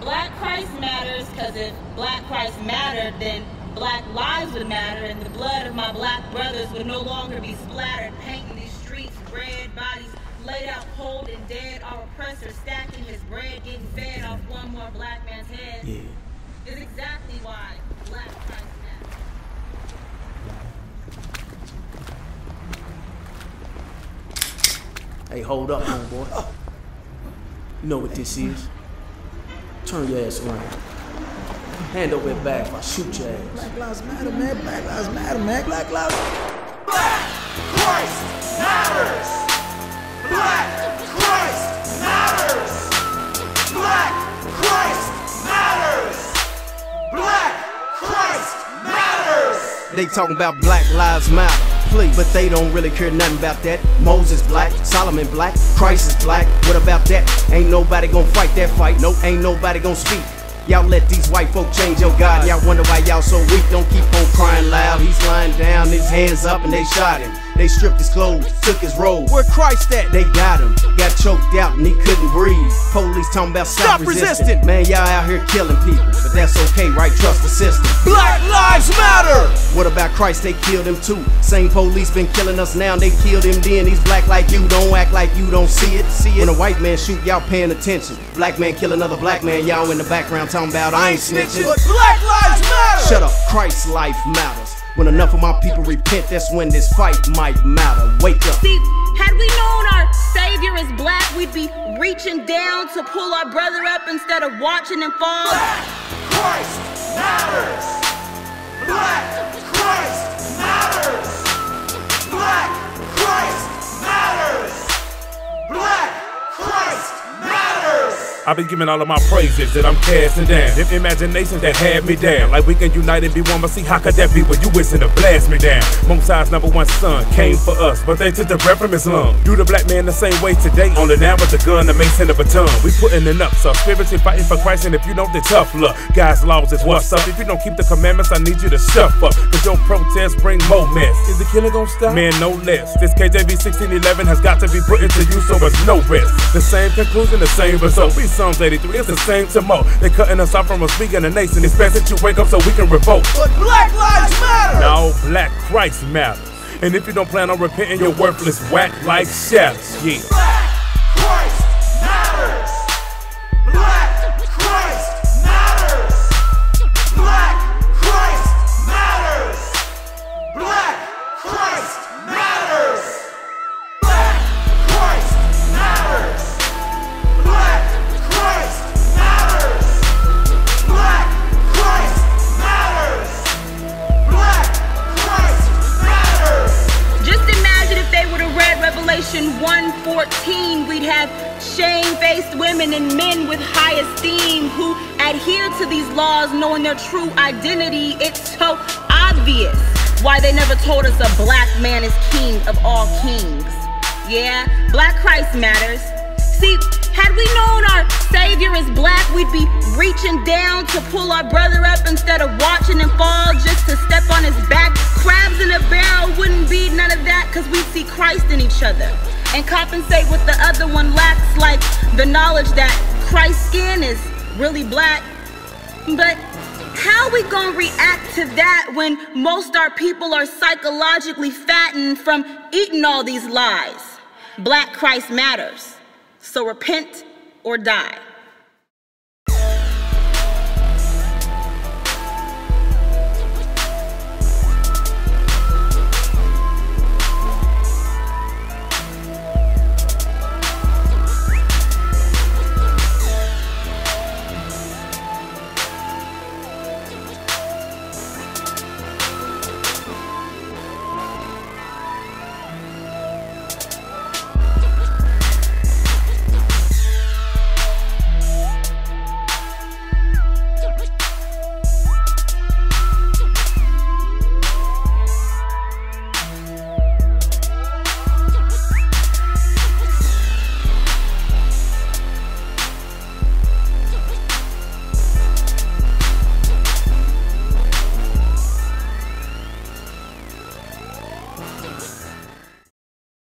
Black Christ matters because if Black Christ mattered, then Black lives would matter, and the blood of my black brothers would no longer be splattered, painting these streets red, bodies laid out cold and dead, our oppressor stacking his bread, getting fed off one more black man's head. Yeah. Is exactly why Black Christ matters. Hey, hold up, homeboy. You know what this is? Turn your ass around. Hand over your bag if I shoot your ass. Black Lives Matter, man. Black Lives Matter, man. Black Lives. Black Christ matters. Black Christ matters. Black Christ matters. Black Christ matters. They talking about Black Lives Matter. Please, but they don't really care nothing about that. Moses black, Solomon black, Christ is black. What about that? Ain't nobody gonna fight that fight. Nope, ain't nobody gonna speak. Y'all let these white folk change your God. Y'all wonder why y'all so weak. Don't keep on crying loud. He's lying down, his hands up, and they shot him. They stripped his clothes, took his robe. Where Christ at? They got him. Got choked out and he couldn't breathe. Police talking about stop, Stop resisting. resisting. Man, y'all out here killing people. But that's okay, right? Trust the system. Black Lives Matter! What about Christ? They killed him too. Same police been killing us now. They killed him then. He's black like you. Don't act like you don't see it. See it. When a white man shoot, y'all paying attention. Black man kill another black man. Y'all in the background talking about I ain't snitching. But Black Lives Matter! Shut up. Christ's life matters. When enough of my people repent, that's when this fight might matter. Wake up. See, had we known our Savior is black, we'd be reaching down to pull our brother up instead of watching him fall. Black Christ matters. Black I've been giving all of my praises that I'm casting down. Them imaginations that had me down. Like we can unite and be one, but see, how could that be when you wishing to blast me down? Most High's number one son came for us, but they took the breath from his lung. Do the black man the same way today, only now with the gun, the mace, and the baton. We putting it up, so spiritually fighting for Christ, and if you don't, then tough luck. God's laws is what's up. If you don't keep the commandments, I need you to shut up. Cause your protests bring more mess. Is the killer gonna stop? Man, no less. This KJV 1611 has got to be put into use, so there's no rest. The same conclusion, the same result. Psalms 83, it's the same tomorrow. They cutting us off from us speaking the nation. It's best that you wake up so we can revolt. But Black Lives Matter. No, black Christ matters. And if you don't plan on repenting, you're worthless, whack like shadows. Yeah. 14, we'd have shame-faced women and men with high esteem who adhere to these laws knowing their true identity. It's so obvious why they never told us a black man is king of all kings. Yeah, black Christ matters. See, had we known our Savior is black, we'd be reaching down to pull our brother up instead of watching him fall just to step on his back. Crabs in a barrel wouldn't be none of that because we see Christ in each other and compensate what the other one lacks, like the knowledge that Christ's skin is really black. But how we gonna react to that when most our people are psychologically fattened from eating all these lies? Black Christ matters. So repent or die.